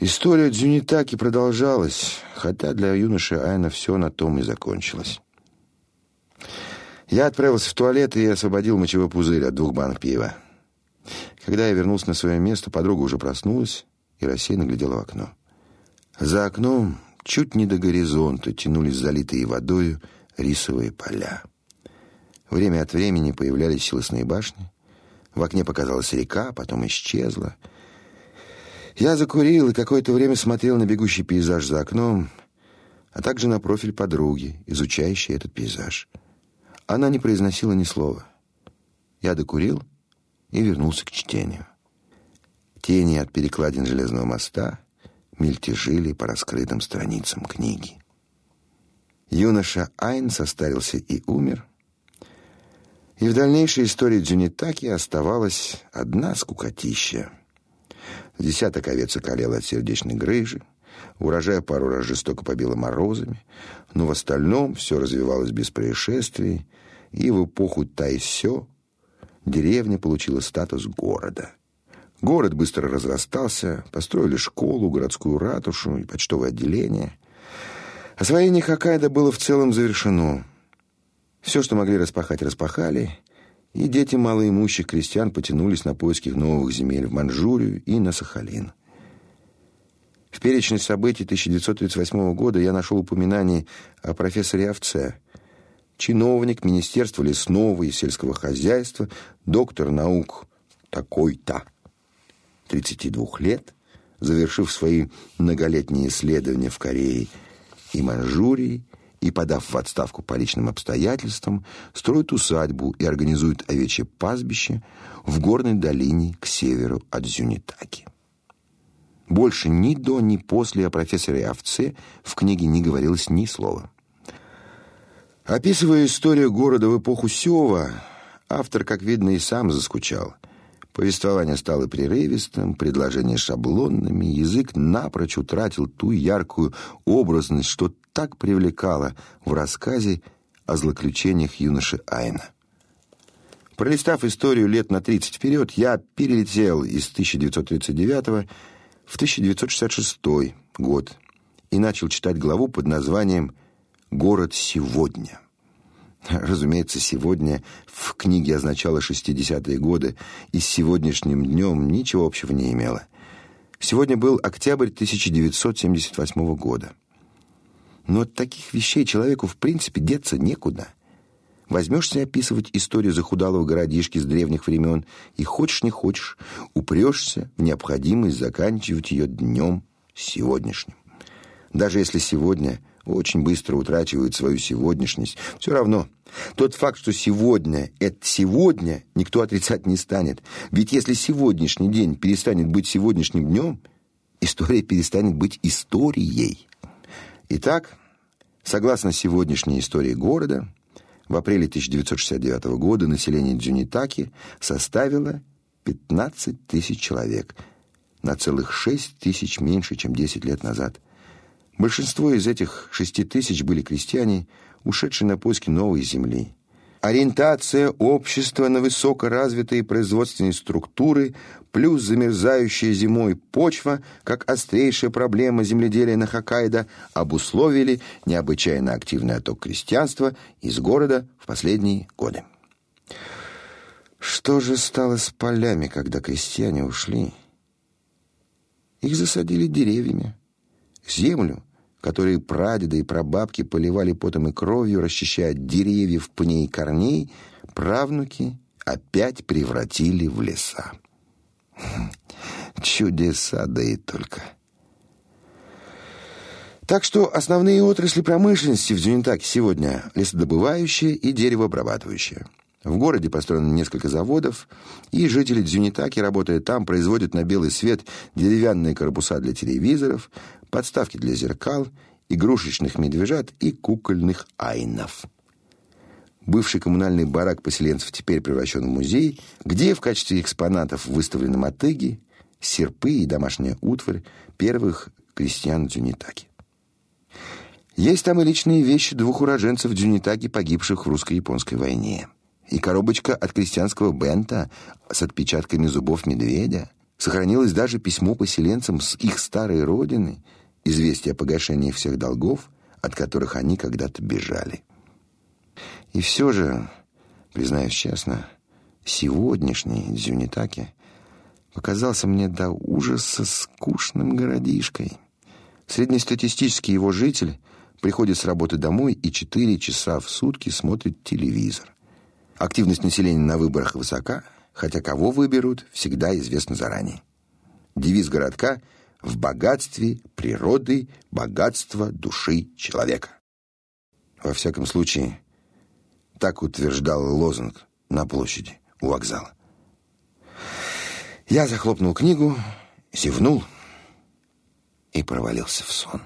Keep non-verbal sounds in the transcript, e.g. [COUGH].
История Дзюнитаки продолжалась, хотя для юноши Айна все на том и закончилось. Я отправился в туалет и освободил мочевой пузырь от двух банок пива. Когда я вернулся на свое место, подруга уже проснулась и рассеянно глядела в окно. За окном, чуть не до горизонта, тянулись залитые водою рисовые поля. Время от времени появлялись силосные башни. В окне показалась река, потом исчезла. Я закурил и какое-то время смотрел на бегущий пейзаж за окном, а также на профиль подруги, изучающей этот пейзаж. Она не произносила ни слова. Я докурил и вернулся к чтению. Тени от перекладин железного моста мельтежили по раскрытым страницам книги. Юноша Айн состарился и умер, и в дальнейшей истории Джунитаки оставалась одна скукотища. Десяток овец околело от сердечной грыжи, урожай пару раз жестоко побило морозами, но в остальном все развивалось без происшествий, и в эпоху Тайсё деревня получила статус города. Город быстро разрастался, построили школу, городскую ратушу и почтовое отделение. Освоение Хоккайдо было в целом завершено. Все, что могли распахать, распахали, и дети малоимущих крестьян потянулись на поиски новых земель в Манчжурию и на Сахалин. В перечне событий 1938 года я нашел упоминание о профессоре Овце, чиновник Министерства лесного и сельского хозяйства, доктор наук такой-то, 32 лет, завершив свои многолетние исследования в Корее и Манчжурии, и, подав в отставку по личным обстоятельствам, строит усадьбу и организует овечье пастбище в горной долине к северу от Зюнитаки. Больше ни до, ни после о профессоре Овце в книге не говорилось ни слова. Описывая историю города в эпоху Сёва, автор, как видно, и сам заскучал. Повествование стало прерывистым, предложения шаблонными, язык напрочь утратил ту яркую образность, что так привлекало в рассказе о злоключениях юноши Айна. Пролистав историю лет на 30 вперед, я перелетел из 1939 в 1966 год и начал читать главу под названием «Город сегодня». Разумеется, сегодня в книге означало 60-е годы и с сегодняшним днем ничего общего не имело. Сегодня был октябрь 1978 года. Но от таких вещей человеку в принципе деться некуда. Возьмешься описывать историю захудалого городишки с древних времен и хочешь не хочешь, упрешься в необходимость заканчивать ее днем сегодняшним. Даже если сегодня очень быстро утрачивает свою сегодняшность, все равно тот факт, что сегодня это сегодня, никто отрицать не станет. Ведь если сегодняшний день перестанет быть сегодняшним днем, история перестанет быть историей. Итак, согласно сегодняшней истории города, в апреле 1969 года население Дзюнитаки составило 15 тысяч человек, на целых 6 тысяч меньше, чем 10 лет назад. Большинство из этих 6 тысяч были крестьяне, ушедшие на поиски новой земли. Ориентация общества на высокоразвитые производственные структуры плюс замерзающая зимой почва, как острейшая проблема земледелия на Хоккайдо, обусловили необычайно активный отток крестьянства из города в последние годы. Что же стало с полями, когда крестьяне ушли? Их засадили деревьями. Землю, которые прадеды и прабабки поливали потом и кровью, расчищая деревьев, пней и корней, правнуки опять превратили в леса. [LAUGHS] Чудеса, да и только. Так что основные отрасли промышленности в Дзюнитаке сегодня лесодобывающие и деревообрабатывающие. В городе построено несколько заводов, и жители Дзюнитаки, работая там, производят на белый свет деревянные корпуса для телевизоров, подставки для зеркал, игрушечных медвежат и кукольных айнов. Бывший коммунальный барак поселенцев теперь превращен в музей, где в качестве экспонатов выставлены мотыги, серпы и домашняя утварь первых крестьян Дзюнитаки. Есть там и личные вещи двух уроженцев Дзюнитаки, погибших в русско-японской войне. И коробочка от крестьянского бента с отпечатками зубов медведя – Сохранилось даже письмо поселенцам с их старой родины, известие о погашении всех долгов, от которых они когда-то бежали. И все же, признаюсь честно, сегодняшний Дзюнитаки показался мне до ужаса скучным городишкой. Среднестатистический его житель приходит с работы домой и четыре часа в сутки смотрит телевизор. Активность населения на выборах высока, хотя кого выберут, всегда известно заранее. Девиз городка в богатстве природы, богатство души человека. Во всяком случае, так утверждал лозунг на площади у вокзала. Я захлопнул книгу, зевнул и провалился в сон.